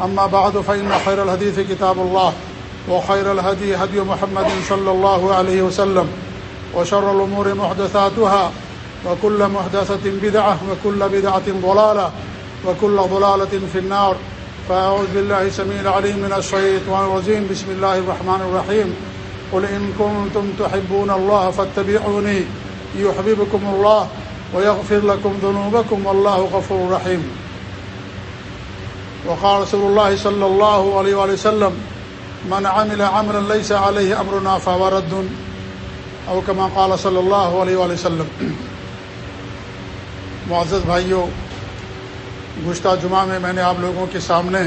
أما بعد، فإن خير الحديث كتاب الله، وخير الهدي هدي محمد صلى الله عليه وسلم، وشر الأمور محدثاتها، وكل محدثة بدعة، وكل بدعة ضلالة، وكل ضلالة في النار. فأعوذ بالله سميع العليم من الشيطان الرجيم. بسم الله الرحمن الرحيم. قل إن كنتم تحبون الله فاتبعوني، يحببكم الله ويغفر لكم ذنوبكم، والله غفور رحيم. وقال رسول الله صلى الله عليه وآله وسلم، من عمل عملا ليس عليه أمرنا فهو رد. أو كما قال صلى الله عليه وآله وسلم. معزز بھائیوں گزشتہ جمعہ میں میں نے آپ لوگوں کے سامنے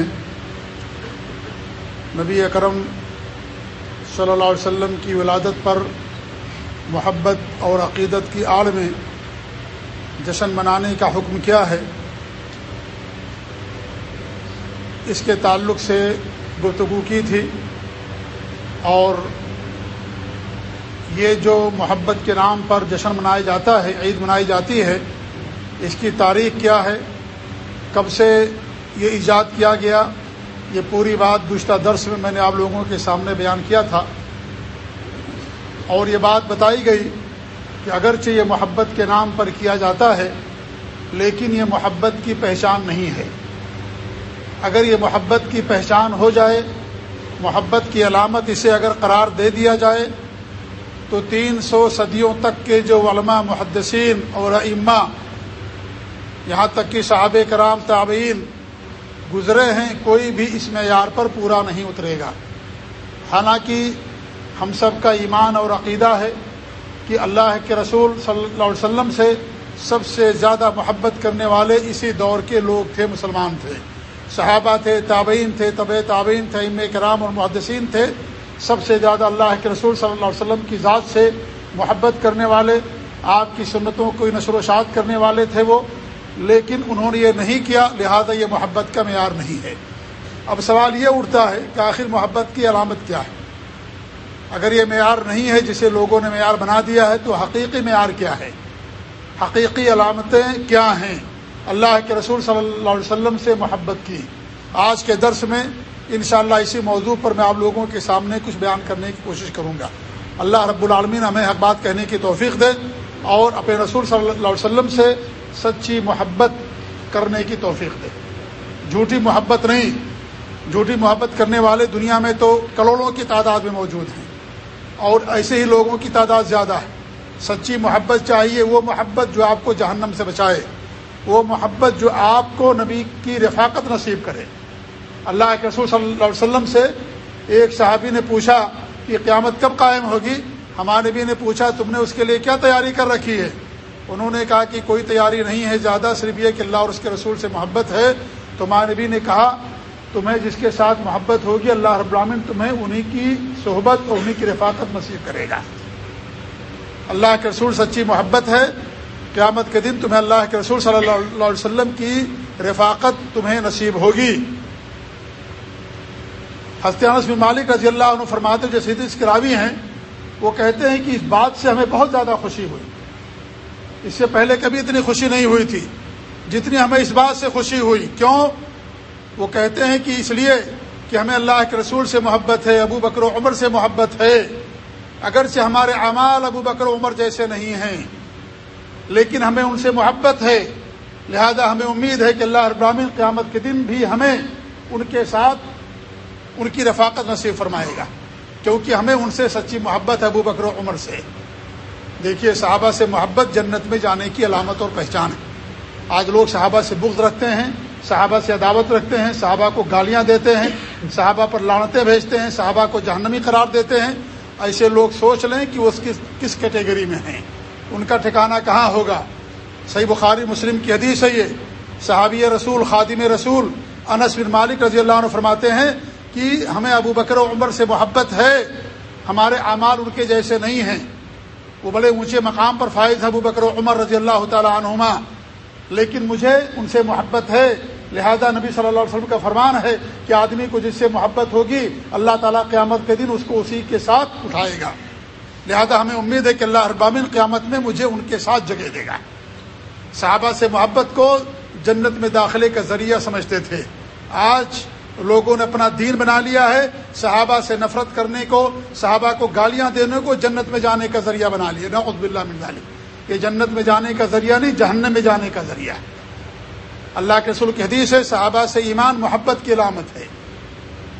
نبی اکرم صلی اللہ علیہ وسلم کی ولادت پر محبت اور عقیدت کی آڑ میں جشن منانے کا حکم کیا ہے۔ اس کے تعلق سے گفتگو کی تھی اور یہ جو محبت کے نام پر جشن منایا جاتا ہے، عید منائی جاتی ہے، اس کی تاریخ کیا ہے؟ کب سے یہ ایجاد کیا گیا؟ یہ پوری بات گزشتہ درس میں میں نے آپ لوگوں کے سامنے بیان کیا تھا۔ اور یہ بات بتائی گئی کہ اگرچہ یہ محبت کے نام پر کیا جاتا ہے، لیکن یہ محبت کی پہچان نہیں ہے۔ اگر یہ محبت کی پہچان ہو جائے، محبت کی علامت اسے اگر قرار دے دیا جائے، تو تین سو صدیوں تک کے جو علماء محدثین اور ائمہ یہاں تک کہ صحاب کرام، تابعین گزرے ہیں، کوئی بھی اس معیار پر پورا نہیں اترے گا۔ حالانکہ ہم سب کا ایمان اور عقیدہ ہے کہ اللہ کے رسول صلی اللہ علیہ وسلم سے سب سے زیادہ محبت کرنے والے اسی دور کے لوگ تھے، مسلمان تھے۔ صحابہ تھے، تابعین تھے طب تابعین تھے ام کرام اور محدثین تھے۔ سب سے زیادہ اللہ کے رسول صلی اللہ علیہ وسلم کی ذات سے محبت کرنے والے، آپ کی سنتوں کو نشر و شاد کرنے والے تھے وہ۔ لیکن انہوں نے یہ نہیں کیا، لہذا یہ محبت کا معیار نہیں ہے۔ اب سوال یہ اٹھتا ہے کہ آخر محبت کی علامت کیا ہے؟ اگر یہ معیار نہیں ہے جسے لوگوں نے معیار بنا دیا ہے، تو حقیقی معیار کیا ہے؟ حقیقی علامتیں کیا ہیں؟ اللہ کے رسول صلی اللہ علیہ وسلم سے محبت کی۔ آج کے درس میں انشاءاللہ اسی موضوع پر میں آپ لوگوں کے سامنے کچھ بیان کرنے کی کوشش کروں گا۔ اللہ رب العالمین ہمیں حق بات کہنے کی توفیق دے اور اپنے رسول صلی اللہ علیہ وسلم سے سچی محبت کرنے کی توفیق دے۔ جھوٹی محبت نہیں، جھوٹی محبت کرنے والے دنیا میں تو کروڑوں کی تعداد میں موجود ہیں۔ اور ایسے ہی لوگوں کی تعداد زیادہ ہے۔ سچی محبت چاہیے وہ محبت جو آپ کو جہنم سے بچائے۔ وہ محبت جو آپ کو نبی کی رفاقت نصیب کرے۔ اللہ کے رسول صلی اللہ علیہ وسلم سے ایک صحابی نے پوچھا کہ قیامت کب قائم ہوگی؟ ہمارے نبی نے پوچھا، تم نے اس کے لیے کیا تیاری کر رکھی ہے؟ انہوں نے کہا کہ کوئی تیاری نہیں ہے، زیادہ صرف یہ کہ اللہ اور اس کے رسول سے محبت ہے۔ تو ہمارے نبی نے کہا، تمہیں جس کے ساتھ محبت ہوگی، اللہ رب العالمین تمہیں انہی کی صحبت اور انہی کی رفاقت نصیب کرے گا۔ اللہ کے رسول سچی محبت ہے۔ قیامت کے دن تمہیں اللہ کے رسول صلی اللہ علیہ وسلم کی رفاقت تمہیں نصیب ہوگی۔ ہستیانس بن مالک رضی اللہ عنہ فرماتے جو سید اسکراوی ہیں، وہ کہتے ہیں کہ اس بات سے ہمیں بہت زیادہ خوشی ہوئی۔ اس سے پہلے کبھی اتنی خوشی نہیں ہوئی تھی۔ جتنی ہمیں اس بات سے خوشی ہوئی۔ کیوں؟ وہ کہتے ہیں کہ اس لیے کہ ہمیں اللہ کے رسول سے محبت ہے، ابو بکر و عمر سے محبت ہے۔ اگرچہ ہمارے اعمال ابو بکر و عمر جیسے نہیں ہیں لیکن ہمیں ان سے محبت ہے۔ لہذا ہمیں امید ہے کہ اللہ ابراہین قیامت کے دن بھی ہمیں ان کے ساتھ ان کی رفاقت نصیب فرمائے گا۔ کیونکہ ہمیں ان سے سچی محبت ہے ابو بکر و عمر سے۔ دیکھیے، صحابہ سے محبت جنت میں جانے کی علامت اور پہچان ہے۔ آج لوگ صحابہ سے بغض رکھتے ہیں، صحابہ سے عداوت رکھتے ہیں، صحابہ کو گالیاں دیتے ہیں، صحابہ پر لانتیں بھیجتے ہیں، صحابہ کو جہنمی قرار دیتے ہیں۔ ایسے لوگ سوچ لیں کہ وہ کس کس کیٹیگری میں ہیں۔ ان کا ٹھکانہ کہاں ہوگا؟ صحیح بخاری مسلم کی حدیث ہے یہ۔ صحابی رسول، خادم رسول انس بن مالک رضی اللہ عنہ فرماتے ہیں کہ ہمیں ابو بکر و عمر سے محبت ہے، ہمارے اعمال ان کے جیسے نہیں ہیں۔ وہ بڑے اونچے مقام پر فائز ابو بکر و عمر رضی اللہ تعالی عنہما۔ لیکن مجھے ان سے محبت ہے۔ لہذا نبی صلی اللہ علیہ وسلم کا فرمان ہے کہ آدمی کو جس سے محبت ہوگی، اللہ تعالیٰ قیامت کے دن اس کو اسی کے ساتھ اٹھائے گا۔ لہذا ہمیں امید ہے کہ اللہ اربامن قیامت میں مجھے ان کے ساتھ جگہ دے گا۔ صحابہ سے محبت کو جنت میں داخلے کا ذریعہ سمجھتے تھے۔ آج لوگوں نے اپنا دین بنا لیا ہے۔ صحابہ سے نفرت کرنے کو، صحابہ کو گالیاں دینے کو جنت میں جانے کا ذریعہ بنا لیا۔ نقد بلّہ مل یہ جنت میں جانے کا ذریعہ نہیں، جہنم میں جانے کا ذریعہ۔ ہے اللہ کے رسول کی حدیث ہے، صحابہ سے ایمان محبت کی علامت ہے۔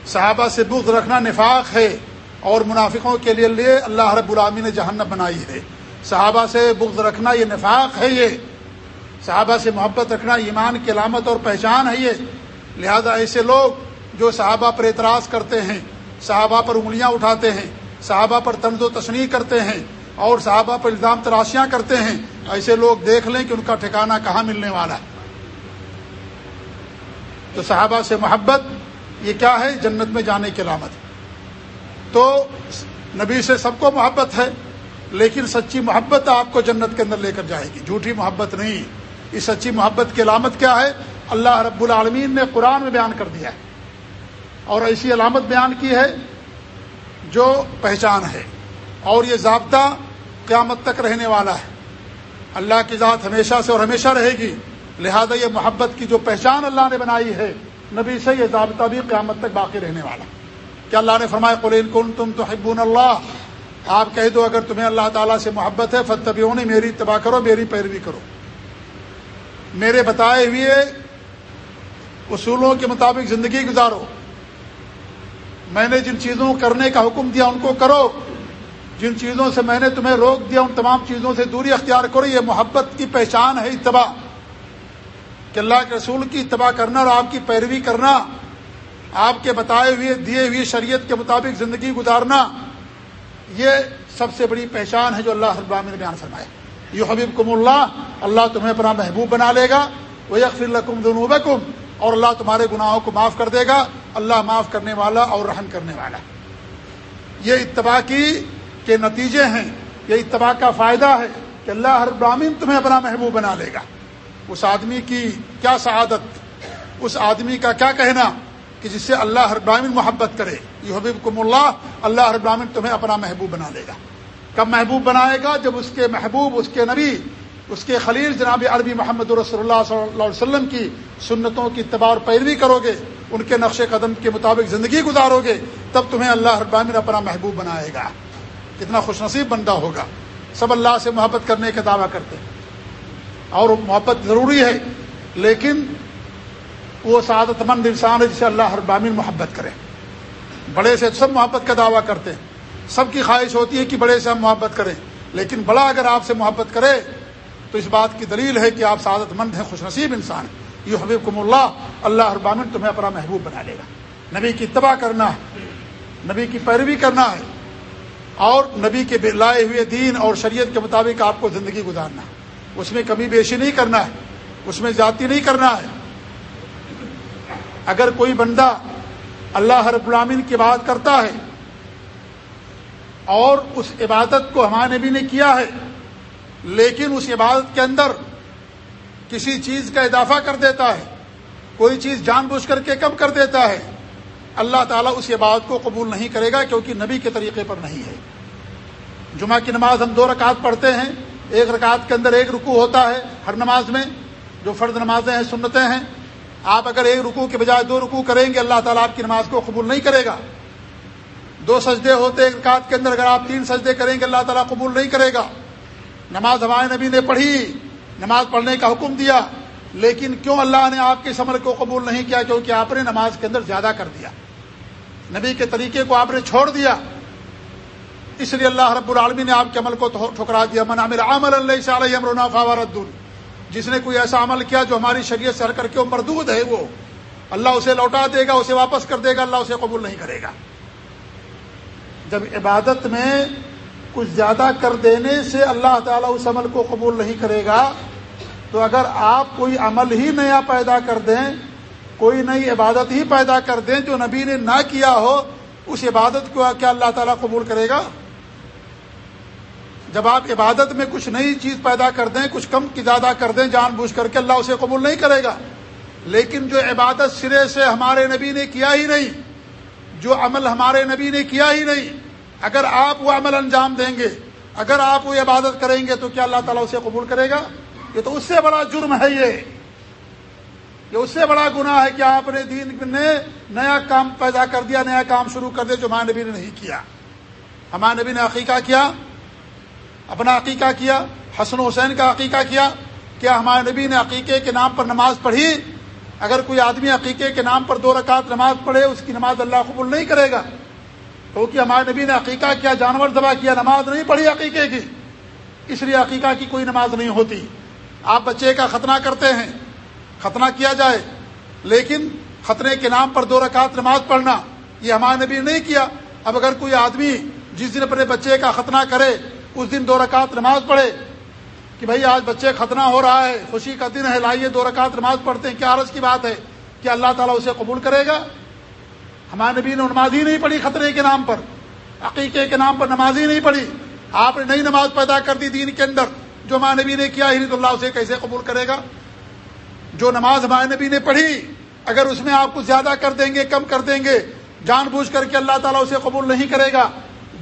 صحابہ سے بغض رکھنا نفاق ہے۔ اور منافقوں کے لیے لیے اللہ رب العامی نے جہنم بنائی ہے۔ صحابہ سے بغض رکھنا یہ نفاق ہے یہ۔ صحابہ سے محبت رکھنا ایمان کی علامت اور پہچان ہے یہ۔ لہذا ایسے لوگ جو صحابہ پر اعتراض کرتے ہیں، صحابہ پر انگلیاں اٹھاتے ہیں، صحابہ پر تنز و تشنی کرتے ہیں اور صحابہ پر الزام تراشیاں کرتے ہیں، ایسے لوگ دیکھ لیں کہ ان کا ٹھکانہ کہاں ملنے والا۔ ہے تو صحابہ سے محبت یہ کیا ہے؟ جنت میں جانے کی علامت۔ تو نبی سے سب کو محبت ہے، لیکن سچی محبت آپ کو جنت کے اندر لے کر جائے گی۔ جھوٹی محبت نہیں۔ اس سچی محبت کی علامت کیا ہے؟ اللہ رب العالمین نے قرآن میں بیان کر دیا ہے۔ اور ایسی علامت بیان کی ہے جو پہچان ہے۔ اور یہ ضابطہ قیامت تک رہنے والا ہے۔ اللہ کی ذات ہمیشہ سے اور ہمیشہ رہے گی۔ لہذا یہ محبت کی جو پہچان اللہ نے بنائی ہے، نبی سے یہ ضابطہ بھی قیامت تک باقی رہنے والا کیا اللہ نے فرمایا قلین کن تم تو حبون اللہ آپ کہہ دو اگر تمہیں اللہ تعالیٰ سے محبت ہے فتبیوں میری اتباع کرو، میری پیروی کرو۔ میرے بتائے ہوئے اصولوں کے مطابق زندگی گزارو۔ میں نے جن چیزوں کو کرنے کا حکم دیا، ان کو کرو۔ جن چیزوں سے میں نے تمہیں روک دیا، ان تمام چیزوں سے دوری اختیار کرو۔ یہ محبت کی پہچان ہے، اتباع۔ کہ اللہ کے رسول کی اتباع کرنا اور آپ کی پیروی کرنا۔ آپ کے بتائے ہوئے، دیے ہوئے شریعت کے مطابق زندگی گزارنا، یہ سب سے بڑی پہچان ہے جو اللہ ابام نے بیان فرمایا یہ حبیب کم اللہ اللہ تمہیں اپنا محبوب بنا لے گا وہ یکفر القم دنوب اور اللہ تمہارے گناہوں کو معاف کر دے گا۔ اللہ معاف کرنے والا اور رحم کرنے والا۔ یہ اتباع کی کے نتیجے ہیں، یہ اتباع کا فائدہ ہے کہ اللہ ہر براہین تمہیں اپنا محبوب بنا لے گا۔ اس آدمی کی کیا سعادت؟ اس آدمی کا کیا کہنا؟ کہ جس سے اللہ ہر براہین محبت کرے۔ یہ حبیب کم اللہ اللہ ہر براہین تمہیں اپنا محبوب بنا لے گا۔ کب محبوب بنائے گا؟ جب اس کے محبوب، اس کے نبی، اس کے خلیل جناب عربی محمد رسول اللہ صلی اللہ علیہ وسلم کی سنتوں کی اتباع اور پیروی کرو گے، ان کے نقش قدم کے مطابق زندگی گزارو گے، تب تمہیں اللہ ابامن اپنا محبوب بنائے گا۔ کتنا خوش نصیب بندہ ہوگا۔ سب اللہ سے محبت کرنے کا دعویٰ کرتے ہیں۔ اور محبت ضروری ہے، لیکن وہ سعادت مند انسان ہے جسے اللہ ابامن محبت کرے۔ بڑے سے سب محبت کا دعویٰ کرتے ہیں۔ سب کی خواہش ہوتی ہے کہ بڑے سے ہم محبت کریں۔ لیکن بڑا اگر آپ سے محبت کرے، تو اس بات کی دلیل ہے کہ آپ سعادت مند ہیں، خوش نصیب انسان ہیں۔ یہ حبیب کم اللہ اللہ ابامن تمہیں اپنا محبوب بنا لے گا۔ نبی کی اتباع کرنا ہے، نبی کی پیروی کرنا ہے، اور نبی کے لائے ہوئے دین اور شریعت کے مطابق آپ کو زندگی گزارنا ہے۔ اس میں کمی بیشی نہیں کرنا ہے، اس میں جاتی نہیں کرنا ہے۔ اگر کوئی بندہ اللہ رب العامن کی بات کرتا ہے اور اس عبادت کو ہمارے نبی نے کیا ہے، لیکن اس عبادت کے اندر کسی چیز کا اضافہ کر دیتا ہے، کوئی چیز جان بوجھ کر کے کم کر دیتا ہے، اللہ تعالیٰ اس عبادت کو قبول نہیں کرے گا کیونکہ نبی کے طریقے پر نہیں ہے۔ جمعہ کی نماز ہم دو رکعت پڑھتے ہیں، ایک رکعت کے اندر ایک رکو ہوتا ہے ہر نماز میں، جو فرد نمازیں ہیں، سنتیں ہیں آپ اگر ایک رکو کے بجائے دو رکو کریں گے، اللہ تعالیٰ آپ کی نماز کو قبول نہیں کرے گا۔ دو سجدے ہوتے ایک رکعت کے اندر، اگر آپ تین سجدے کریں گے، اللہ تعالیٰ قبول نہیں کرے گا۔ نماز ہمارے نبی نے پڑھی، نماز پڑھنے کا حکم دیا، لیکن کیوں اللہ نے آپ کے عمل کو قبول نہیں کیا؟ کیونکہ آپ نے نماز کے اندر زیادہ کر دیا۔ نبی کے طریقے کو آپ نے چھوڑ دیا۔ اس لیے اللہ رب العالمی نے آپ کے عمل کو ٹھکرا دیا۔ من عمل اللہ علیہ امرنا فاورد جس نے کوئی ایسا عمل کیا جو ہماری شریعت سے ہر کر کے وہ مردود ہے وہ؟ اللہ اسے لوٹا دے گا، اسے واپس کر دے گا، اللہ اسے قبول نہیں کرے گا۔ جب عبادت میں کچھ زیادہ کر دینے سے اللہ تعالیٰ اس عمل کو قبول نہیں کرے گا، تو اگر آپ کوئی عمل ہی نیا پیدا کر دیں، کوئی نئی عبادت ہی پیدا کر دیں جو نبی نے نہ کیا ہو، اس عبادت کو کیا اللہ تعالیٰ قبول کرے گا؟ جب آپ عبادت میں کچھ نئی چیز پیدا کر دیں، کچھ کم کی زیادہ کر دیں، جان بوجھ کر کے اللہ اسے قبول نہیں کرے گا۔ لیکن جو عبادت سرے سے ہمارے نبی نے کیا ہی نہیں، جو عمل ہمارے نبی نے کیا ہی نہیں، اگر آپ وہ عمل انجام دیں گے، اگر آپ وہ عبادت کریں گے، تو کیا اللہ تعالیٰ اسے قبول کرے گا؟ یہ تو اس سے بڑا جرم ہے یہ۔ یہ اس سے بڑا گناہ ہے کہ آپ نے دین نے نیا کام پیدا کر دیا، نیا کام شروع کر دیا جو ہمارے نبی نے نہیں کیا۔ ہمارے نبی نے عقیقہ کیا اپنا عقیقہ کیا، حسن حسین کا عقیقہ کیا کیا ہمارے نبی نے عقیقے کے نام پر نماز پڑھی؟ اگر کوئی آدمی عقیقے کے نام پر دو رکعت نماز پڑھے، اس کی نماز اللہ قبول نہیں کرے گا۔ کیونکہ ہمارے نبی نے عقیقہ کیا، جانور دبا کیا، نماز نہیں پڑھی عقیقے کی؟ اس لیے عقیقہ کی کوئی نماز نہیں ہوتی۔ آپ بچے کا ختنہ کرتے ہیں، ختنہ کیا جائے، لیکن ختنے کے نام پر دو رکعت نماز پڑھنا، یہ ہمارے نبی نے نہیں کیا۔ اب اگر کوئی آدمی جس دن اپنے بچے کا ختنہ کرے اس دن دو رکعت نماز پڑھے کہ بھائی آج بچے ختنہ ہو رہا ہے، خوشی کا دن ہے، لائیے دو رکعت نماز پڑھتے ہیں، کیا عرض کی بات ہے کہ اللہ تعالیٰ اسے قبول کرے گا؟ ہمارے نبی نے نماز ہی نہیں پڑھی خطرے کے نام پر، عقیقے کے نام پر نماز ہی نہیں پڑھی۔ آپ نے نئی نماز پیدا کر دی دین کے اندر، جو ہمارے نبی نے کیا ہی تو اللہ اسے کیسے قبول کرے گا؟ جو نماز ہمارے نبی نے پڑھی، اگر اس میں آپ کو زیادہ کر دیں گے، کم کر دیں گے، جان بوجھ کر کے اللہ تعالیٰ اسے قبول نہیں کرے گا،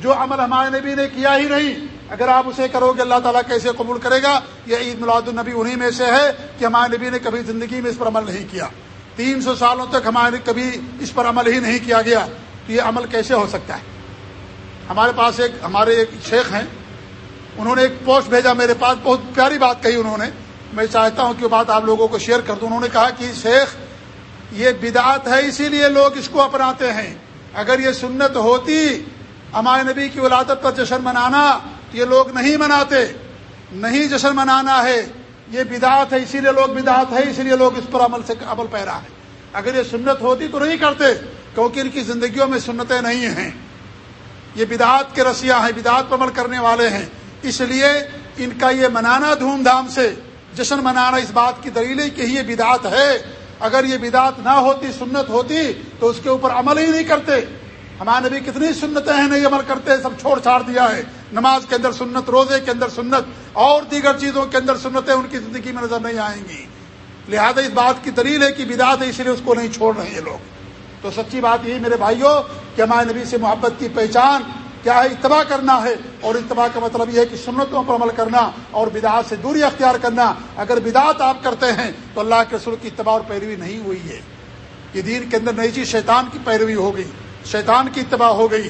جو عمل ہمارے نبی نے کیا ہی نہیں اگر آپ اسے کرو گے اللہ تعالیٰ کیسے قبول کرے گا؟ یہ عید میلاد النبی انہی میں سے ہے کہ ہمارے نبی نے کبھی زندگی میں اس پر عمل نہیں کیا۔ تین سو سالوں تک ہمارے کبھی اس پر عمل ہی نہیں کیا گیا۔ تو یہ عمل کیسے ہو سکتا ہے؟ ہمارے پاس ایک، ہمارے ایک شیخ ہیں۔ انہوں نے ایک پوسٹ بھیجا میرے پاس، بہت پیاری بات کہی انہوں نے۔ میں چاہتا ہوں کہ وہ بات آپ لوگوں کو شیئر کر دوں۔ انہوں نے کہا کہ شیخ، یہ بدعت ہے، اسی لیے لوگ اس کو اپناتے ہیں۔ اگر یہ سنت ہوتی ہمارے نبی کی ولادت پر جشن منانا تو یہ لوگ نہیں مناتے، نہیں جشن منانا ہے، یہ بدعت ہے، اسی لیے لوگ بدعت ہے، اسی لیے لوگ اس پر عمل سے عمل پیرا ہے۔ اگر یہ سنت ہوتی تو نہیں کرتے، کیونکہ ان کی زندگیوں میں سنتیں نہیں ہیں۔ یہ بدعت کے رسیاں ہیں، بدعت پر عمل کرنے والے ہیں۔ اس لیے ان کا یہ منانا دھوم دھام سے، جشن منانا اس بات کی دلیل ہے کہ یہ بدعت ہے۔ اگر یہ بدعت نہ ہوتی، سنت ہوتی، تو اس کے اوپر عمل ہی نہیں کرتے۔ ہمارے نبی کتنی سنتیں ہیں، نہیں عمل کرتے، سب چھوڑ چھاڑ دیا ہے۔ نماز کے اندر سنت، روزے کے اندر سنت، اور دیگر چیزوں کے اندر سنتیں ان کی زندگی میں نظر نہیں آئیں گی۔ لہذا اس بات کی دلیل ہے کہ بدعت ہے، اس لیے اس کو نہیں چھوڑ رہے یہ لوگ۔ تو سچی بات یہی، میرے بھائیوں، کہ ہمارے نبی سے محبت کی پہچان کیا ہے، اتباع کرنا ہے۔ اور اتباع کا مطلب یہ ہے کہ سنتوں پر عمل کرنا اور بدعات سے دوری اختیار کرنا۔ اگر بدعات آپ کرتے ہیں تو اللہ کے رسول کی اتباع اور پیروی نہیں ہوئی ہے۔ یہ دین کے اندر نئی چیز شیطان کی پیروی ہو گئی شیطان کی اتباع ہو گئی۔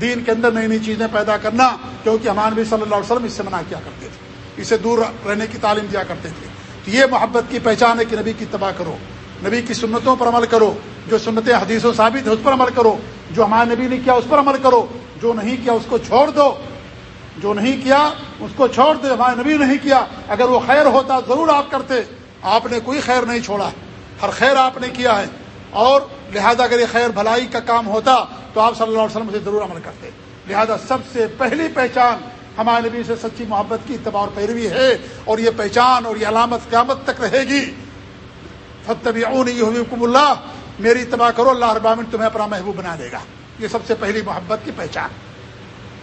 دین کے اندر نئی نئی چیزیں پیدا کرنا، کیونکہ ہمارے نبی صلی اللہ علیہ وسلم اس سے منع کیا کرتے تھے۔ اسے دور رہنے کی تعلیم دیا کرتے تھے۔ تو یہ محبت کی پہچان ہے کہ نبی کی اتباع کرو۔ نبی کی سنتوں پر عمل کرو۔ جو سنتیں حدیث و ثابت ہے اس پر عمل کرو۔ جو ہمارے نبی نے کیا اس پر عمل کرو۔ جو نہیں کیا اس کو چھوڑ دو۔ جو نہیں کیا اس کو چھوڑ دو ہمارے نبی نہیں کیا۔ اگر وہ خیر ہوتا ضرور آپ کرتے۔ آپ نے کوئی خیر نہیں چھوڑا۔ ہر خیر آپ نے کیا ہے۔ اور لہذا اگر یہ خیر بھلائی کا کام ہوتا تو آپ صلی اللہ علیہ وسلم سے ضرور عمل کرتے۔ لہذا سب سے پہلی پہچان ہمارے نبی سے سچی محبت کی اتباع اور پیروی ہے اور یہ پہچان اور یہ علامت قیامت تک رہے گی۔ فتبی حکم اللہ میری اتباع کرو، اللہ ابامن تمہیں اپنا محبوب بنا دے گا۔ یہ سب سے پہلی محبت کی پہچان۔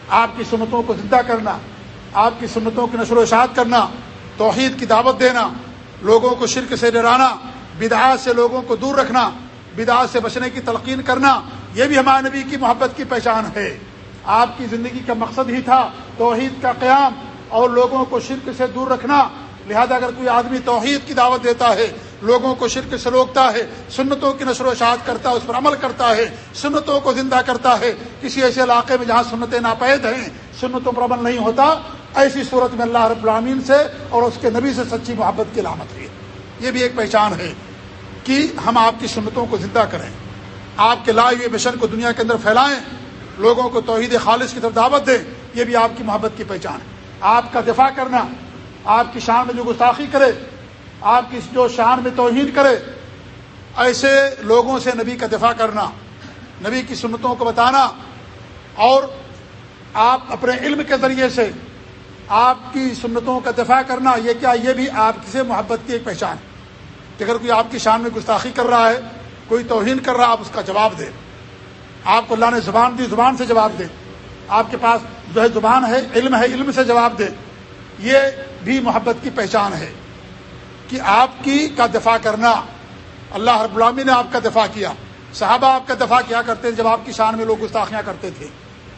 آپ کی سنتوں کو زندہ کرنا، آپ کی سنتوں کی نشر و اشاعت کرنا، توحید کی دعوت دینا، لوگوں کو شرک سے ڈرانا، بدعات سے لوگوں کو دور رکھنا بدعات سے بچنے کی تلقین کرنا، یہ بھی ہمارے نبی کی محبت کی پہچان ہے۔ آپ کی زندگی کا مقصد ہی تھا توحید کا قیام اور لوگوں کو شرک سے دور رکھنا۔ لہذا اگر کوئی آدمی توحید کی دعوت دیتا ہے، لوگوں کو شرک سے روکتا ہے، سنتوں کی نشر و اشاعت کرتا ہے، اس پر عمل کرتا ہے، سنتوں کو زندہ کرتا ہے، کسی ایسے علاقے میں جہاں سنتیں ناپید ہیں، سنتوں پر عمل نہیں ہوتا، ایسی صورت میں اللہ رب العامین سے اور اس کے نبی سے سچی محبت کی علامت ہے۔ یہ بھی ایک پہچان ہے۔ کہ ہم آپ کی سنتوں کو زندہ کریں۔ آپ کے لائے ہوئے مشن کو دنیا کے اندر پھیلائیں، لوگوں کو توحید خالص کی طرف دعوت دیں، یہ بھی آپ کی محبت کی پہچان ہے۔ آپ کا دفاع کرنا، آپ کی شان میں جو گستاخی کرے، آپ کی جو شان میں توہین کرے، ایسے لوگوں سے نبی کا دفاع کرنا، نبی کی سنتوں کو بتانا، اور آپ اپنے علم کے ذریعے سے آپ کی سنتوں کا دفاع کرنا، یہ کیا، یہ بھی آپ سے محبت کی ایک پہچان ہے۔ کہ اگر کوئی آپ کی شان میں گستاخی کر رہا ہے، کوئی توہین کر رہا آپ اس کا جواب دیں۔ آپ کو اللہ نے زبان دی، زبان سے جواب دیں۔ آپ کے پاس جو ہے زبان ہے، علم ہے، علم سے جواب دیں۔ یہ بھی محبت کی پہچان ہے کہ آپ کی کا دفاع کرنا۔ اللہ رب العامی نے آپ کا دفاع کیا۔ صحابہ آپ کا دفاع کیا کرتے تھے جب آپ کی شان میں لوگ گستاخیاں کرتے تھے۔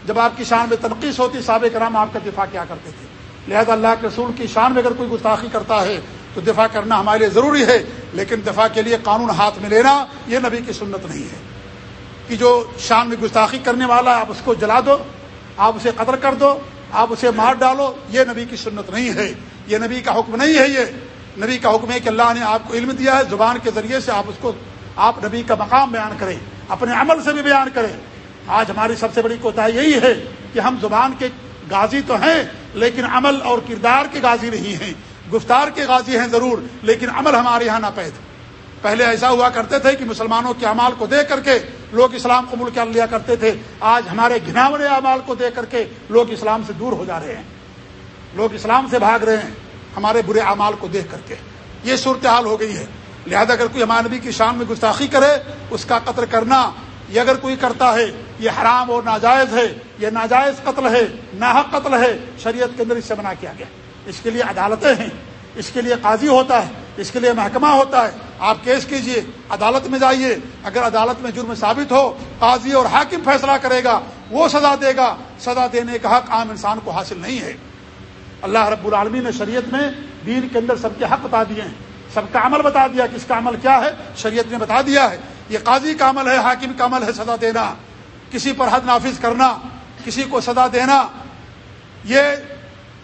جب آپ کی شان میں تنقید ہوتی، صحابہ کرام آپ کا دفاع کیا کرتے تھے۔ لہذا اللہ کے رسول کی شان میں اگر کوئی گستاخی کرتا ہے تو دفاع کرنا ہمارے لیے ضروری ہے، لیکن دفاع کے لیے قانون ہاتھ میں لینا یہ نبی کی سنت نہیں ہے۔ کہ جو شان میں گستاخی کرنے والا آپ اس کو جلا دو، آپ اسے قدر کر دو، آپ اسے مار ڈالو، یہ نبی کی سنت نہیں ہے۔ یہ نبی کا حکم نہیں ہے یہ۔ نبی کا حکم ہے کہ اللہ نے آپ کو علم دیا ہے، زبان کے ذریعے سے آپ اس کو، آپ نبی کا مقام بیان کریں، اپنے عمل سے بھی بیان کریں۔ آج ہماری سب سے بڑی کوتا یہی ہے کہ ہم زبان کے غازی تو ہیں، لیکن عمل اور کردار کے غازی نہیں ہیں۔ گفتار کے غازی ہیں ضرور، لیکن عمل ہمارے یہاں نہ پید پہلے ایسا ہوا کرتے تھے کہ مسلمانوں کے اعمال کو دیکھ کر کے لوگ اسلام قبول کر لیا کرتے تھے۔ آج ہمارے گھناوڑے اعمال کو دیکھ کر کے لوگ اسلام سے دور ہو جا رہے ہیں۔ لوگ اسلام سے بھاگ رہے ہیں۔ ہمارے برے اعمال کو دیکھ کر کے۔ یہ صورتحال ہو گئی ہے۔ لہذا اگر کوئی ہمارے نبی کی شان میں گستاخی کرے، اس کا قتل کرنا، یہ اگر کوئی کرتا ہے، یہ حرام اور ناجائز ہے، یہ ناجائز قتل ہے، ناحق قتل ہے، شریعت کے اندر اس سے منع کیا گیا۔ اس کے لیے عدالتیں ہیں، اس کے لیے قاضی ہوتا ہے، اس کے لیے محکمہ ہوتا ہے۔ آپ کیس کیجیے، عدالت میں جائیے۔ اگر عدالت میں جرم ثابت ہو، قاضی اور حاکم فیصلہ کرے گا، وہ سزا دے گا۔ سزا دینے کا حق عام انسان کو حاصل نہیں ہے۔ اللہ رب العالمی نے شریعت میں دین کے اندر سب کے حق بتا دیے ہیں۔ سب کا عمل بتا دیا کہ اس کا عمل کیا ہے، شریعت نے بتا دیا ہے۔ یہ قاضی کا عمل ہے، حاکم کا عمل ہے سزا دینا۔ کسی پر حد نافذ کرنا، کسی کو سزا دینا، یہ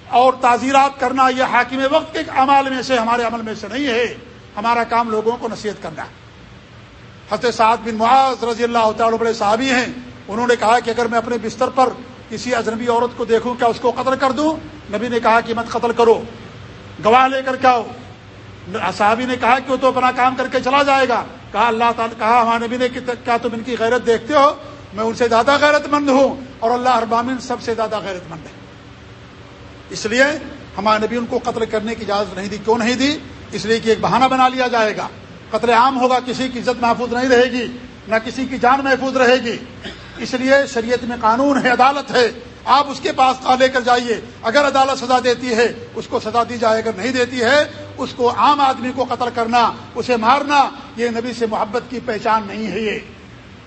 اور تعزیرات کرنا یہ حاکم وقت کے عمال میں سے ہمارے عمل میں سے نہیں ہے۔ ہمارا کام لوگوں کو نصیحت کرنا حضرت سعد بن معاذ رضی اللہ تعالی بڑے صحابی ہیں۔ انہوں نے کہا کہ اگر میں اپنے بستر پر کسی اجنبی عورت کو دیکھوں، کیا اس کو قتل کر دوں؟ نبی نے کہا کہ مت قتل کرو۔ گواہ لے کر کیا ہو؟ صحابی نے کہا کہ وہ تو اپنا کام کر کے چلا جائے گا۔ کہا اللہ تعالیٰ، کہا ہمارے نبی نے کیا تم ان کی غیرت دیکھتے ہو؟ میں ان سے زیادہ غیرت مند ہوں اور اللہ اربامن سب سے زیادہ غیرت مند ہے اس لیے ہمارے نبی ان کو قتل کرنے کی اجازت نہیں دی۔ کیوں نہیں دی؟ اس لیے کہ ایک بہانہ بنا لیا جائے گا۔ قتل عام ہوگا، کسی کی عزت محفوظ نہیں رہے گی، نہ کسی کی جان محفوظ رہے گی۔ اس لیے شریعت میں قانون ہے، عدالت ہے۔ آپ اس کے پاس لے کر جائیے۔ اگر عدالت سزا دیتی ہے، اس کو سزا دی جائے۔ اگر نہیں دیتی ہے، اس کو عام آدمی کو قتل کرنا، اسے مارنا، یہ نبی سے محبت کی پہچان نہیں ہے یہ۔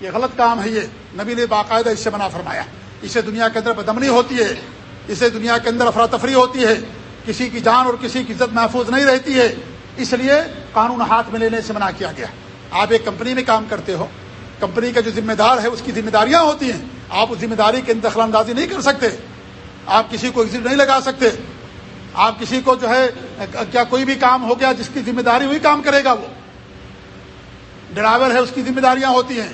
یہ غلط کام ہے یہ۔ نبی نے باقاعدہ اس سے منع فرمایا۔ اسے دنیا کے اندر بدمنی ہوتی ہے۔ اسے دنیا کے اندر افراتفری ہوتی ہے، کسی کی جان اور کسی کی عزت محفوظ نہیں رہتی ہے۔ اس لیے قانون ہاتھ میں لینے سے منع کیا گیا۔ آپ ایک کمپنی میں کام کرتے ہو، کمپنی کا جو ذمہ دار ہے، اس کی ذمہ داریاں ہوتی ہیں۔ آپ اس ذمہ داری کے دخل اندازی نہیں کر سکتے۔ آپ کسی کو ایگزٹ نہیں لگا سکتے۔ آپ کسی کو جو ہے، کیا کوئی بھی کام ہو گیا، جس کی ذمہ داری وہی کام کرے گا وہ۔ ڈرائیور ہے، اس کی ذمہ داریاں ہوتی ہیں۔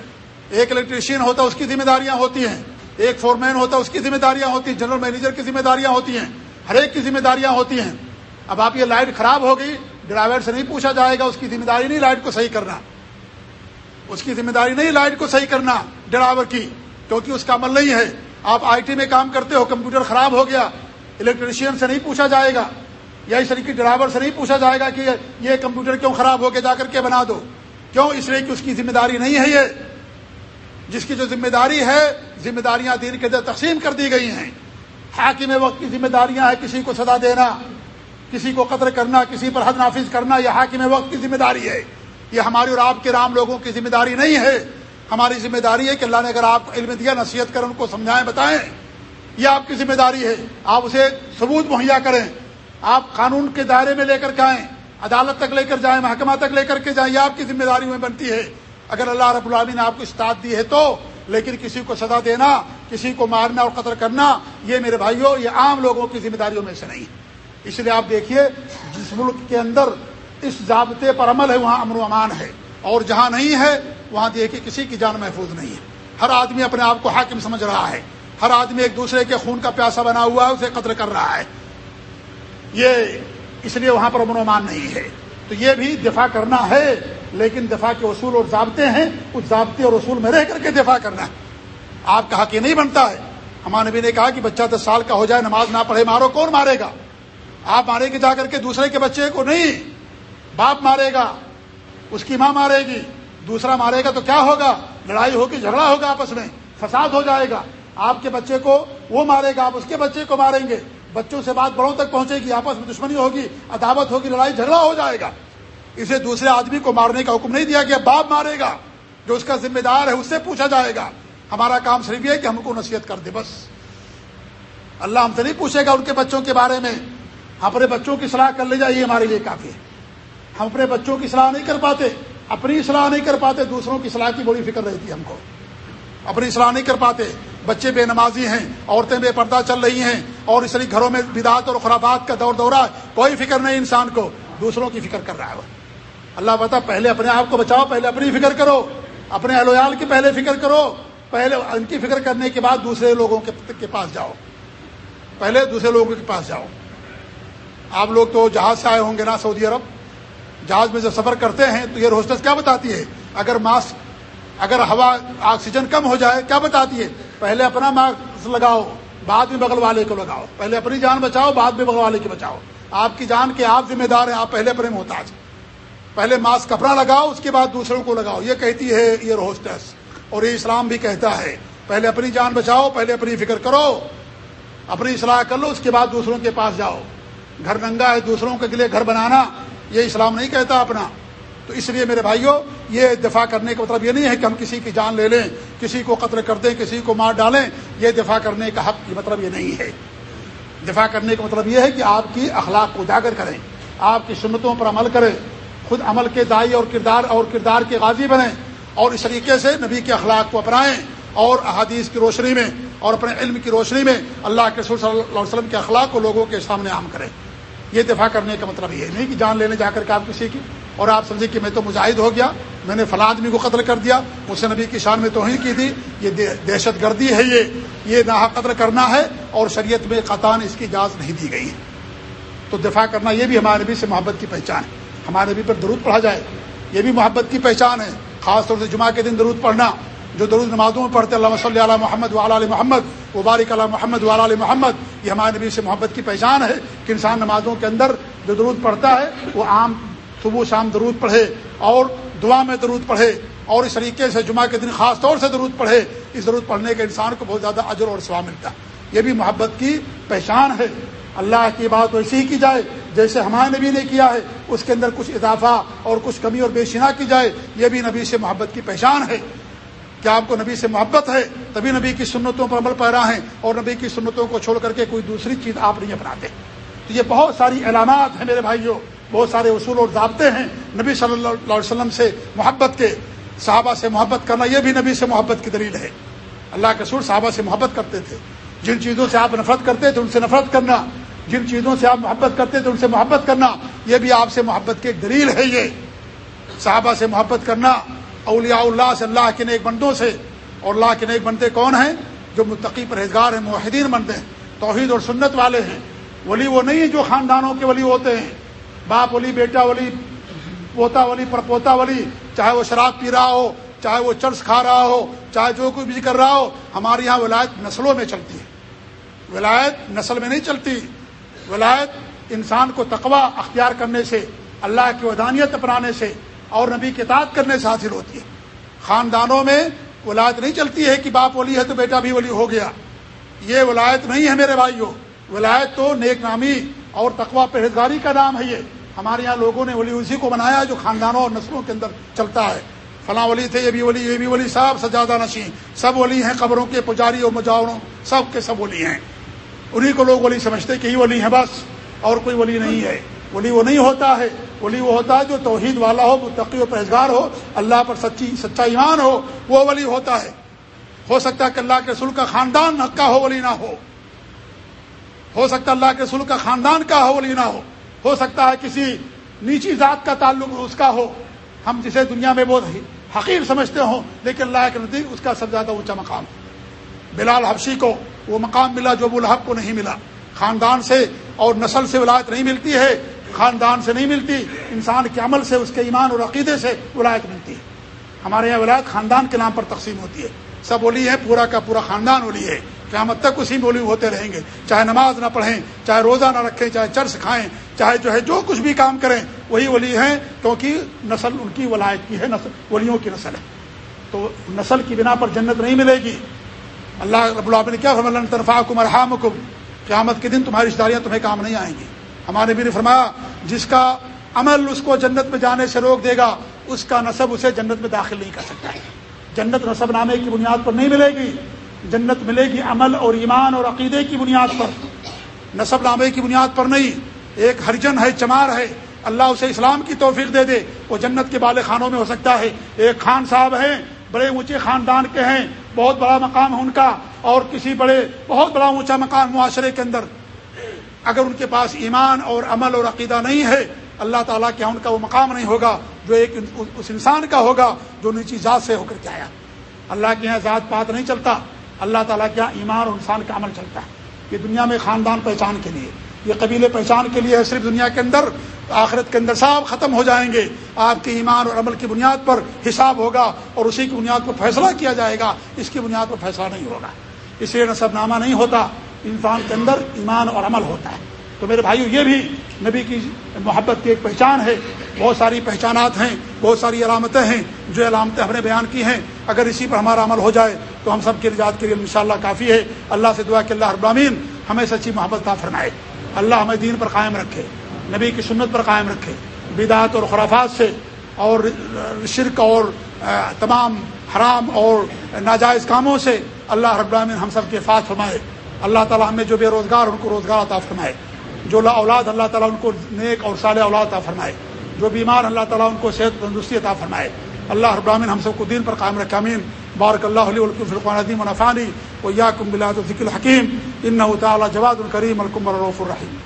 ایک الیکٹریشین ہوتا ہے، اس کی ذمہ داریاں ہوتی ہیں۔ ایک فور مین ہوتا ہے، اس کی ذمہ داریاں ہوتی ہیں، جنرل مینیجر کی ذمہ داریاں ہوتی ہیں، ہر ایک کی ذمہ داریاں ہوتی ہیں۔ اب آپ یہ لائٹ خراب ہو گئی، ڈرائیور سے نہیں پوچھا جائے گا، اس کی ذمہ داری نہیں لائٹ کو صحیح کرنا۔ اس کی ذمہ داری نہیں لائٹ کو صحیح کرنا ڈرائیور کی، کیونکہ اس کا عمل نہیں ہے۔ آپ آئی ٹی میں کام کرتے ہو، کمپیوٹر خراب ہو گیا، الیکٹریشین سے نہیں پوچھا جائے گا، یا اس طریقے ڈرائیور سے نہیں پوچھا جائے گا کہ یہ کمپیوٹر کیوں خراب ہو کے جا کر کے بنا دو۔ کیوں؟ اس لیے کہ اس کی ذمہ داری نہیں ہے یہ۔ جس کی جو ذمہ داری ہے، ذمہ داریاں دین کے اندر تقسیم کر دی گئی ہیں۔ حاکم وقت کی ذمہ داریاں ہیں کسی کو سزا دینا، کسی کو قدر کرنا، کسی پر حد نافذ کرنا، یہ حاکم وقت کی ذمہ داری ہے۔ یہ ہماری اور آپ کے رام لوگوں کی ذمہ داری نہیں ہے۔ ہماری ذمہ داری ہے کہ اللہ نے اگر آپ کو علم دیا، نصیحت کر، ان کو سمجھائیں، بتائیں۔ یہ آپ کی ذمہ داری ہے۔ آپ اسے ثبوت مہیا کریں۔ آپ قانون کے دائرے میں لے کر کے آئیں عدالت تک لے کر جائیں، محکمہ تک لے کر کے جائیں، یہ آپ کی ذمہ داری میں بنتی ہے۔ اگر اللہ رب العالمین نے آپ کو استاد دی ہے تو، لیکن کسی کو سزا دینا، کسی کو مارنا اور قتل کرنا، یہ میرے بھائیوں، یہ عام لوگوں کی ذمہ داریوں میں سے نہیں۔ اس لیے آپ دیکھیے، جس ملک کے اندر اس ضابطے پر عمل ہے، وہاں امن و امان ہے۔ اور جہاں نہیں ہے، وہاں دیکھیے، کسی کی جان محفوظ نہیں ہے۔ ہر آدمی اپنے آپ کو حاکم سمجھ رہا ہے۔ ہر آدمی ایک دوسرے کے خون کا پیاسا بنا ہوا ہے، اسے قتل کر رہا ہے۔ یہ اس لیے وہاں پر امن و امان نہیں ہے۔ تو یہ بھی دفاع کرنا ہے۔ لیکن دفاع کے اصول اور ضابطے ہیں، اس ضابطے اور اصول میں رہ کر کے دفاع کرنا ہے۔ آپ کا حق یہ نہیں بنتا ہے۔ ہمارے نبی نے کہا کہ بچہ دس سال کا ہو جائے، نماز نہ پڑھے، مارو، کون مارے گا؟ آپ مارے گے جا کر کے دوسرے کے بچے کو؟ نہیں۔ باپ مارے گا، اس کی ماں مارے گی۔ دوسرا مارے گا تو کیا ہوگا؟ لڑائی ہوگی، جھگڑا ہوگا آپس میں، فساد ہو جائے گا۔ آپ کے بچے کو وہ مارے گا، آپ اس کے بچے کو ماریں گے۔ بچوں سے بات بڑوں تک پہنچے گی، آپس میں دشمنی ہوگی، عداوت ہوگی، لڑائی، جھگڑا ہو جائے گا۔ اسے دوسرے آدمی کو مارنے کا حکم نہیں دیا گیا، باپ مارے گا، جو اس کا ذمہ دار ہے اس سے پوچھا جائے گا۔ ہمارا کام صرف یہ ہے کہ ہم کو نصیحت کر دے بس۔ اللہ ہم سے نہیں پوچھے گا ان کے بچوں کے بارے میں۔ اپنے بچوں کی صلاح کر لے جائیے ہمارے لیے کافی ہے۔ ہم اپنے بچوں کی صلاح نہیں کر پاتے، اپنی صلاح نہیں کر پاتے، دوسروں کی صلاح کی بڑی فکر رہتی ہے ہم کو۔ اپنی صلاح نہیں کر پاتے، بچے بے نمازی ہیں، عورتیں بے پردہ چل رہی ہیں، اور اس لیے گھروں میں بدعت اور خرابات کا دور دورہ، کوئی فکر نہیں انسان کو، دوسروں کی فکر کر رہا ہے۔ وہ اللہ بتا پہلے اپنے آپ کو بچاؤ، پہلے اپنی فکر کرو. اپنے اہلویال کی پہلے فکر کرو. پہلے ان کی فکر کرنے کے بعد دوسرے لوگوں کے پاس جاؤ. پہلے دوسرے لوگوں کے پاس جاؤ. آپ لوگ تو جہاز سے آئے ہوں گے نا سعودی عرب. جہاز میں جب سفر کرتے ہیں تو یہ ہوسٹس کیا بتاتی ہے؟ اگر ماسک، اگر ہوا، آکسیجن کم ہو جائے کیا بتاتی ہے؟ پہلے اپنا ماسک لگاؤ، بعد میں بغل والے کو لگاؤ. پہلے اپنی جان بچاؤ، بعد میں بغل والے کی بچاؤ. آپ کی جان کے آپ ذمہ دار ہیں، آپ پہلے اپنے محتاج پہلے ماسک کپڑا لگاؤ، اس کے بعد دوسروں کو لگاؤ۔ یہ کہتی ہے ایئر ہوسٹس۔ اور یہ اسلام بھی کہتا ہے، پہلے اپنی جان بچاؤ، پہلے اپنی فکر کرو، اپنی اصلاح کر لو، اس کے بعد دوسروں کے پاس جاؤ۔ گھر ننگا ہے، دوسروں کے لیے گھر بنانا، یہ اسلام نہیں کہتا اپنا۔ تو اس لیے میرے بھائیوں یہ دفاع کرنے کا مطلب یہ نہیں ہے کہ ہم کسی کی جان لے لیں، کسی کو قتل کر دیں، کسی کو مار ڈالیں، یہ دفاع کرنے کا حق مطلب یہ نہیں ہے۔ دفاع کرنے کا مطلب یہ ہے کہ آپ کی اخلاق کو اجاگر کریں، آپ کی سنتوں پر عمل کریں۔ خود عمل کے دائی اور کردار اور کردار کے غازی بنیں اور اس طریقے سے نبی کے اخلاق کو اپنائیں اور احادیث کی روشنی میں اور اپنے علم کی روشنی میں اللہ کے رسول صلی اللہ علیہ وسلم کے اخلاق کو لوگوں کے سامنے عام کریں۔ یہ دفاع کرنے کا مطلب یہ نہیں کہ جان لینے جا کر کے آپ کسی کی اور آپ سمجھیں کہ میں تو مجاہد ہو گیا، میں نے فلاں آدمی کو قتل کر دیا اسے نبی کی شان میں توہین کی تھی، یہ دہشت گردی ہے یہ یہ نہ قتل کرنا ہے اور شریعت میں قطان اس کی اجازت نہیں دی گئی ہے۔ تو دفاع کرنا یہ بھی ہمارے نبی سے محبت کی پہچان ہے۔ ہمارے نبی پر درود پڑھا جائے۔ یہ بھی محبت کی پہچان ہے، خاص طور سے جمعہ کے دن درود پڑھنا۔ جو درود نمازوں میں پڑھتے اللہ صلی علیہ محمد وعلی علیہ محمد، وبارک اللہ محمد وعلی علیہ محمد، یہ ہمارے نبی سے محبت کی پہچان ہے کہ انسان نمازوں کے اندر جو درود پڑھتا ہے، وہ عام صبح شام درود پڑھے اور دعا میں درود پڑھے اور اس طریقے سے جمعہ کے دن خاص طور سے درود پڑھے، اس درود پڑھنے کے انسان کو بہت زیادہ اجر اور سوا ملتا۔ ہے یہ بھی محبت کی پہچان ہے۔ اللہ کی بات ویسی ہی کی جائے، جیسے ہمارے نبی نے کیا ہے، اس کے اندر کچھ اضافہ اور کچھ کمی اور بے شنا کی جائے، یہ بھی نبی سے محبت کی پہچان ہے۔ کیا آپ کو نبی سے محبت ہے؟ تبھی نبی کی سنتوں پر عمل پیرا ہیں اور نبی کی سنتوں کو چھوڑ کر کے کوئی دوسری چیز آپ نہیں اپناتے۔ تو یہ بہت ساری علامات ہیں میرے بھائیوں، بہت سارے اصول اور ضابطے ہیں نبی صلی اللہ علیہ وسلم سے محبت کے۔ صحابہ سے محبت کرنا یہ بھی نبی سے محبت کی دلیل ہے۔ اللہ کے سور صحابہ سے محبت کرتے تھے۔ جن چیزوں سے آپ نفرت کرتے تھے، ان سے نفرت کرنا جن چیزوں سے آپ محبت کرتے تھے ان سے محبت کرنا، یہ بھی آپ سے محبت کی دلیل ہے یہ۔ صحابہ سے محبت کرنا اولیاء اللہ سے، اللہ کے نیک بندوں سے۔ اور اللہ کے نیک بندے کون ہیں؟ جو متقی پرہیزگار ہیں معاہدین بندے ہیں، توحید اور سنت والے ہیں۔ ولی وہ نہیں ہیں جو خاندانوں کے ولی ہوتے ہیں۔ باپ ولی، بیٹا ولی، پوتا ولی پر پوتا ولی، چاہے وہ شراب پی رہا ہو، چاہے وہ چرس کھا رہا ہو، چاہے جو کوئی بھی کر رہا ہو ہمارے یہاں ولایت نسلوں میں چلتی ہے۔ ولایت نسل میں نہیں چلتی۔ ولایت انسان کو تقوا اختیار کرنے سے، اللہ کی ودانیت اپنانے سے اور نبی کے تعداد کرنے سے حاصل ہوتی ہے۔ خاندانوں میں ولایت نہیں چلتی ہے کہ باپ ولی ہے تو بیٹا بھی ولی ہو گیا۔ یہ ولایت نہیں ہے میرے بھائیوں۔ ولایت تو نیک نامی اور تقوا پہزگاری کا نام ہے یہ۔ ہمارے یہاں لوگوں نے ولی اسی کو بنایا جو خاندانوں اور نسلوں کے اندر چلتا ہے۔ فلاں ولی تھے، یہ بھی ولی، یہ بھی ولی صاحب سجادہ نشین سب ولی ہیں قبروں کے پجاری اور مجاوروں، سب کے سب ولی ہیں۔ انہیں کو لوگ ولی سمجھتے کہ ہی ولی ہیں بس، اور کوئی ولی نہیں ہے۔ ولی وہ نہیں ہوتا ہے۔ ولی وہ ہوتا ہے جو توحید والا ہو، متقی و پہزگار ہو، اللہ پر سچی، سچا ایمان ہو، وہ ولی ہوتا ہے۔ ہو سکتا ہے کہ اللہ کے رسول کا خاندان کا ہو، ولی نہ ہو۔ ہو سکتا ہے اللہ کے رسول کا خاندان کا ہو، ولی نہ ہو۔ ہو سکتا ہے کسی نیچی ذات کا تعلق اس کا ہو۔ ہم جسے دنیا میں بہت حقیر سمجھتے ہوں، لیکن اللہ کے نزدیک اس کا سب زیادہ اونچا مقام۔ بلال حبشی کو وہ مقام ملا جو ابو الحب کو نہیں ملا۔ خاندان سے اور نسل سے ولایت نہیں ملتی ہے۔ خاندان سے نہیں ملتی، انسان کے عمل سے، اس کے ایمان اور عقیدے سے ولایت ملتی ہے۔ ہمارے یہاں ولایت خاندان کے نام پر تقسیم ہوتی ہے۔ سب ولی ہے، پورا کا پورا خاندان ولی ہے۔ قیامت تک اسی میں ولی ہوتے رہیں گے۔ چاہے نماز نہ پڑھیں، چاہے روزہ نہ رکھیں، چاہے چرس کھائیں، چاہے جو ہے جو کچھ بھی کام کریں، وہی ولی ہیں۔ کیونکہ نسل ان کی ولایت کی ہے، نسل، ولیوں کی نسل ہے۔ تو نسل کی بنا پر جنت نہیں ملے گی۔ اللہ رب اللہ نے کیا فرما طرفا کم ارحام کم قیامت کے دن تمہاری رشتے داریاں تمہیں کام نہیں آئیں گی۔ ہمارے بھی نے فرمایا، جس کا عمل اس کو جنت میں جانے سے روک دے گا، اس کا نصب اسے جنت میں داخل نہیں کر سکتا۔ ہے جنت نصب نامے کی بنیاد پر نہیں ملے گی۔ جنت ملے گی عمل اور ایمان اور عقیدے کی بنیاد پر۔ نصب نامے کی بنیاد پر نہیں، ایک ہرجن ہے، چمار ہے۔ اللہ اسے اسلام کی توفیق دے دے، وہ جنت کے بالے خانوں میں ہو سکتا ہے۔ ایک خان صاحب ہیں بڑے اونچے خاندان کے ہیں، بہت بڑا مقام ہے ان کا، اور کسی بڑے، بہت بڑا اونچا مقام معاشرے کے اندر۔ اگر ان کے پاس ایمان اور عمل اور عقیدہ نہیں ہے، اللہ تعالیٰ کے ان کا وہ مقام نہیں ہوگا، جو ایک اس انسان کا ہوگا، جو نیچی ذات سے ہو کر کے آیا۔ اللہ کے یہاں ذات پات نہیں چلتا، اللہ تعالیٰ کے یہاں ایمان اور انسان کا عمل چلتا ہے۔ یہ دنیا میں خاندان پہچان کے لیے۔ یہ قبیلے پہچان کے لیے صرف دنیا کے اندر، آخرت کے اندر صاحب ختم ہو جائیں گے۔ آپ کے ایمان اور عمل کی بنیاد پر حساب ہوگا اور اسی کی بنیاد پر فیصلہ کیا جائے گا۔ اس کی بنیاد پر فیصلہ نہیں ہوگا۔ اس لیے نصب نامہ نہیں ہوتا۔ انسان کے اندر ایمان اور عمل ہوتا ہے۔ تو میرے بھائیو، یہ بھی نبی کی محبت کی ایک پہچان ہے۔ بہت ساری پہچانات ہیں، بہت ساری علامتیں ہیں جو علامتیں ہم نے بیان کی ہیں۔ اگر اسی پر ہمارا عمل ہو جائے تو ہم سب کے نجات کے لیے انشاءاللہ کافی ہے۔ اللہ سے دعا کہ اللہ ابرامین ہمیں سچی محبت کا فرمائے۔ اللہ ہمیں دین پر قائم رکھے، نبی کی سنت پر قائم رکھے بدعت اور خرافات سے اور شرک اور تمام حرام اور ناجائز کاموں سے اللہ رب العالمین ہم سب کے فات فرمائے۔ اللہ تعالیٰ ہمیں جو بے روزگار ان کو روزگار عطا فرمائے، جو لا اولاد اللہ تعالیٰ ان کو نیک اور صالح اولاد عطا فرمائے، جو بیمار اللہ تعالیٰ ان کو صحت تندرستی عطا فرمائے۔ اللہ رب العالمین ہم سب کو دین پر قائم رکھے امین بارک اللہ علیہ فرقان عدیم و نفانی و یا کم بلاد ذکل حکیم ان تعالیٰ جواد الکریم الکمر الرف الرحیم